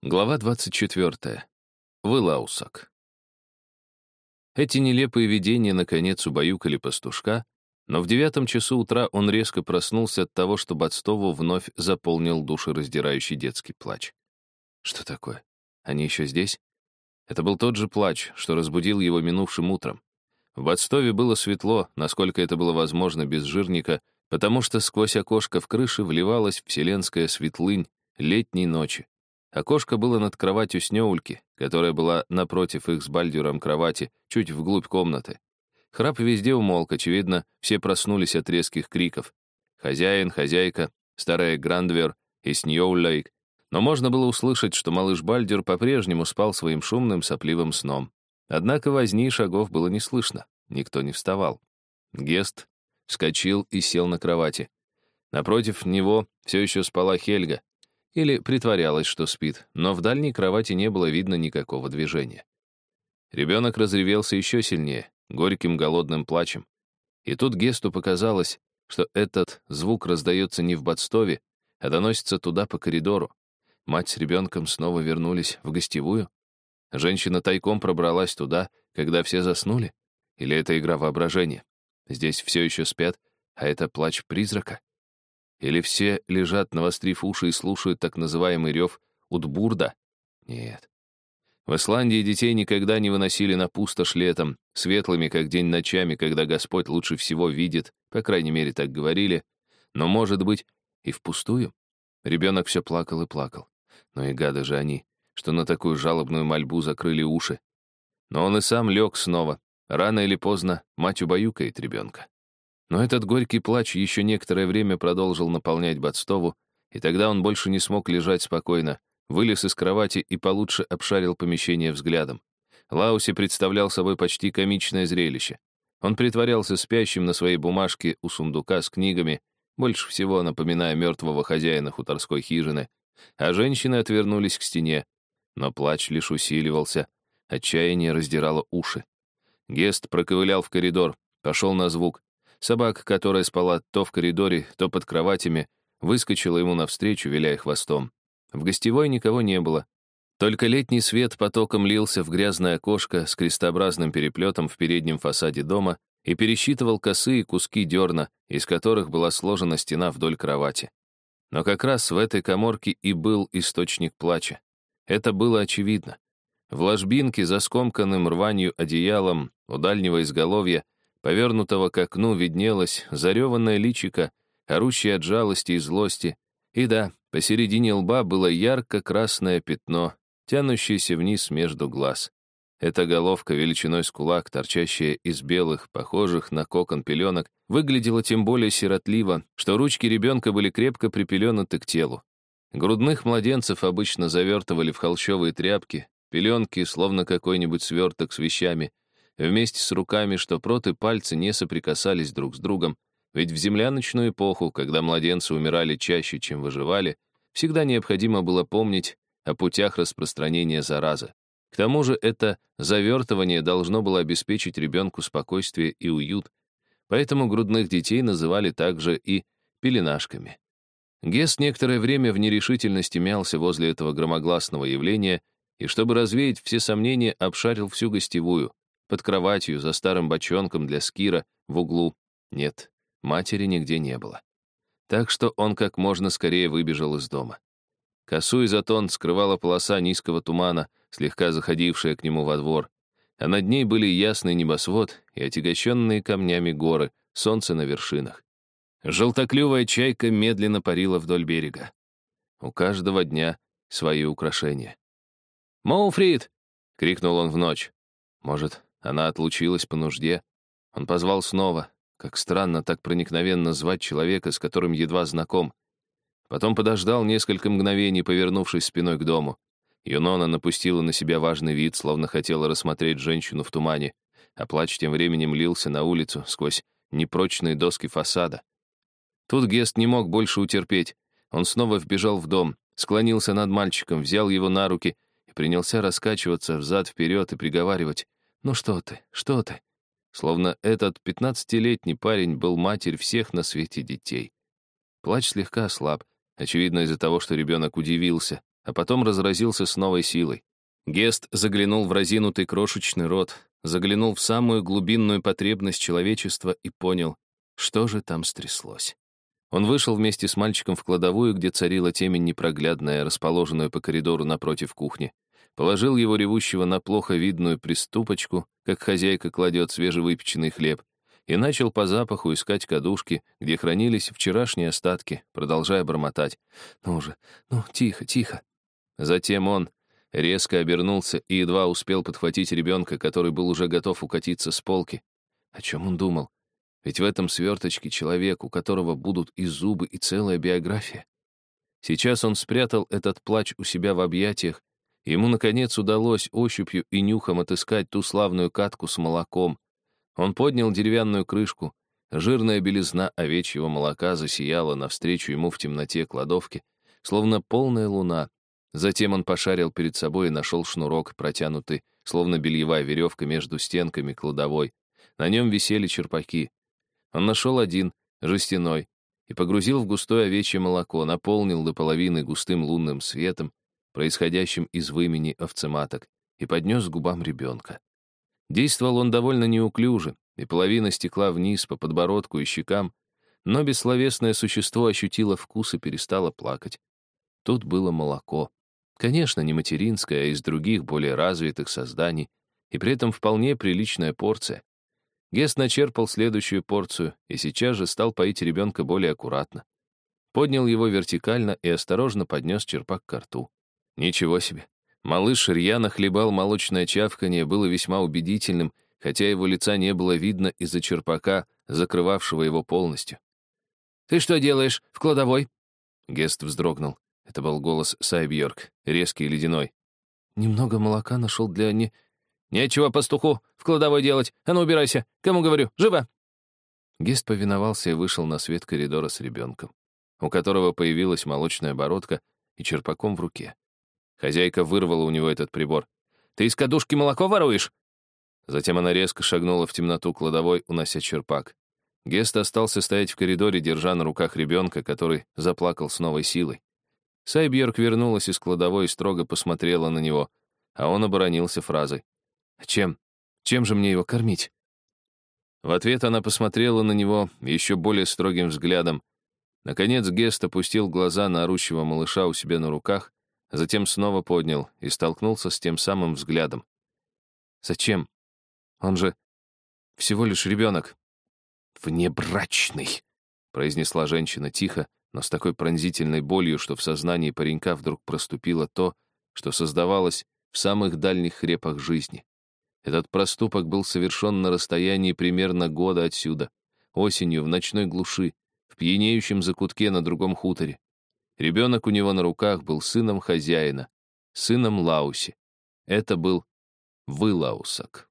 Глава 24. Вылаусак. Эти нелепые видения, наконец, убаюкали пастушка, но в девятом часу утра он резко проснулся от того, что Бадстову вновь заполнил душераздирающий детский плач. Что такое? Они еще здесь? Это был тот же плач, что разбудил его минувшим утром. В Бадстове было светло, насколько это было возможно без жирника, потому что сквозь окошко в крыше вливалась вселенская светлынь летней ночи. Окошко было над кроватью Снеульки, которая была напротив их с Бальдюром кровати, чуть вглубь комнаты. Храп везде умолк, очевидно, все проснулись от резких криков. Хозяин, хозяйка, старая Грандвер и Сньоулейк. Но можно было услышать, что малыш Бальдюр по-прежнему спал своим шумным сопливым сном. Однако возни и шагов было не слышно, никто не вставал. Гест вскочил и сел на кровати. Напротив него все еще спала Хельга, или притворялась, что спит, но в дальней кровати не было видно никакого движения. Ребенок разревелся еще сильнее, горьким голодным плачем. И тут Гесту показалось, что этот звук раздается не в Бадстове, а доносится туда по коридору. Мать с ребенком снова вернулись в гостевую. Женщина тайком пробралась туда, когда все заснули. Или это игра воображения? Здесь все еще спят, а это плач призрака. Или все лежат, навострив уши и слушают так называемый рев Утбурда? Нет. В Исландии детей никогда не выносили на пустошь летом, светлыми, как день ночами, когда Господь лучше всего видит, по крайней мере, так говорили. Но, может быть, и впустую. Ребенок все плакал и плакал. Но и гады же они, что на такую жалобную мольбу закрыли уши. Но он и сам лег снова. Рано или поздно мать убаюкает ребенка. Но этот горький плач еще некоторое время продолжил наполнять Бадстову, и тогда он больше не смог лежать спокойно, вылез из кровати и получше обшарил помещение взглядом. Лауси представлял собой почти комичное зрелище. Он притворялся спящим на своей бумажке у сундука с книгами, больше всего напоминая мертвого хозяина хуторской хижины, а женщины отвернулись к стене. Но плач лишь усиливался, отчаяние раздирало уши. Гест проковылял в коридор, пошел на звук, Собака, которая спала то в коридоре, то под кроватями, выскочила ему навстречу, виляя хвостом. В гостевой никого не было. Только летний свет потоком лился в грязное окошко с крестообразным переплетом в переднем фасаде дома и пересчитывал косые куски дерна, из которых была сложена стена вдоль кровати. Но как раз в этой коморке и был источник плача. Это было очевидно. В ложбинке за скомканным рванью одеялом у дальнего изголовья Повернутого к окну виднелось зареванное личико, орущее от жалости и злости. И да, посередине лба было ярко-красное пятно, тянущееся вниз между глаз. Эта головка величиной с кулак, торчащая из белых, похожих на кокон пеленок, выглядела тем более сиротливо, что ручки ребенка были крепко припеленуты к телу. Грудных младенцев обычно завертывали в холщовые тряпки, пеленки, словно какой-нибудь сверток с вещами, вместе с руками, что проты пальцы не соприкасались друг с другом, ведь в земляночную эпоху, когда младенцы умирали чаще, чем выживали, всегда необходимо было помнить о путях распространения заразы. К тому же это завертывание должно было обеспечить ребенку спокойствие и уют, поэтому грудных детей называли также и пеленашками. Гест некоторое время в нерешительности мялся возле этого громогласного явления и, чтобы развеять все сомнения, обшарил всю гостевую, под кроватью, за старым бочонком для скира, в углу. Нет, матери нигде не было. Так что он как можно скорее выбежал из дома. Косу и затон скрывала полоса низкого тумана, слегка заходившая к нему во двор, а над ней были ясный небосвод и отягощенные камнями горы, солнце на вершинах. Желтоклювая чайка медленно парила вдоль берега. У каждого дня свои украшения. «Моуфрид!» — крикнул он в ночь. Может, она отлучилась по нужде. Он позвал снова. Как странно так проникновенно звать человека, с которым едва знаком. Потом подождал несколько мгновений, повернувшись спиной к дому. Юнона напустила на себя важный вид, словно хотела рассмотреть женщину в тумане, а плач тем временем лился на улицу сквозь непрочные доски фасада. Тут Гест не мог больше утерпеть. Он снова вбежал в дом, склонился над мальчиком, взял его на руки и принялся раскачиваться взад-вперед и приговаривать. «Ну что ты, что ты?» Словно этот пятнадцатилетний парень был матерь всех на свете детей. Плач слегка ослаб, очевидно из-за того, что ребенок удивился, а потом разразился с новой силой. Гест заглянул в разинутый крошечный рот, заглянул в самую глубинную потребность человечества и понял, что же там стряслось. Он вышел вместе с мальчиком в кладовую, где царила темень непроглядная, расположенную по коридору напротив кухни. Положил его ревущего на плохо видную приступочку, как хозяйка кладет свежевыпеченный хлеб, и начал по запаху искать кадушки, где хранились вчерашние остатки, продолжая бормотать. «Ну же, ну, тихо, тихо». Затем он резко обернулся и едва успел подхватить ребенка, который был уже готов укатиться с полки. О чем он думал? Ведь в этом сверточке человек, у которого будут и зубы, и целая биография. Сейчас он спрятал этот плач у себя в объятиях, ему, наконец, удалось ощупью и нюхом отыскать ту славную катку с молоком. Он поднял деревянную крышку, жирная белизна овечьего молока засияла навстречу ему в темноте кладовки, словно полная луна. Затем он пошарил перед собой и нашел шнурок, протянутый, словно бельевая веревка между стенками кладовой. На нем висели черпаки. Он нашел один, жестяной, и погрузил в густое овечье молоко, наполнил до половины густым лунным светом, происходящим из вымени овцематок, и поднес к губам ребенка. Действовал он довольно неуклюже, и половина стекла вниз по подбородку и щекам, но бессловесное существо ощутило вкус и перестало плакать. Тут было молоко. Конечно, не материнское, а из других, более развитых созданий, и при этом вполне приличная порция. Гест начерпал следующую порцию и сейчас же стал поить ребенка более аккуратно. Поднял его вертикально и осторожно поднес черпак к рту. Ничего себе. Малыш рьяно хлебал молочное чавканье, было весьма убедительным, хотя его лица не было видно из-за черпака, закрывавшего его полностью. «Ты что делаешь в кладовой?» Гест вздрогнул. Это был голос Сайбьорк, резкий и ледяной. «Немного молока нашел для не...» «Нечего пастуху в кладовой делать. А ну, убирайся. Кому говорю? Живо!» Гест повиновался и вышел на свет коридора с ребенком, у которого появилась молочная бородка и черпаком в руке. Хозяйка вырвала у него этот прибор. «Ты из кадушки молоко воруешь?» Затем она резко шагнула в темноту кладовой, унося черпак. Гест остался стоять в коридоре, держа на руках ребенка, который заплакал с новой силой. Сайбьерк вернулась из кладовой и строго посмотрела на него, а он оборонился фразой. Чем? Чем же мне его кормить? В ответ она посмотрела на него еще более строгим взглядом. Наконец Гест опустил глаза на орущего малыша у себя на руках, затем снова поднял и столкнулся с тем самым взглядом. «Зачем? Он же всего лишь ребенок». «Внебрачный», — произнесла женщина тихо, но с такой пронзительной болью, что в сознании паренька вдруг проступило то, что создавалось в самых дальних хрепах жизни. Этот проступок был совершен на расстоянии примерно года отсюда, осенью в ночной глуши, в пьянеющем закутке на другом хуторе. Ребенок у него на руках был сыном хозяина, сыном Лауси. Это был Вылаусак.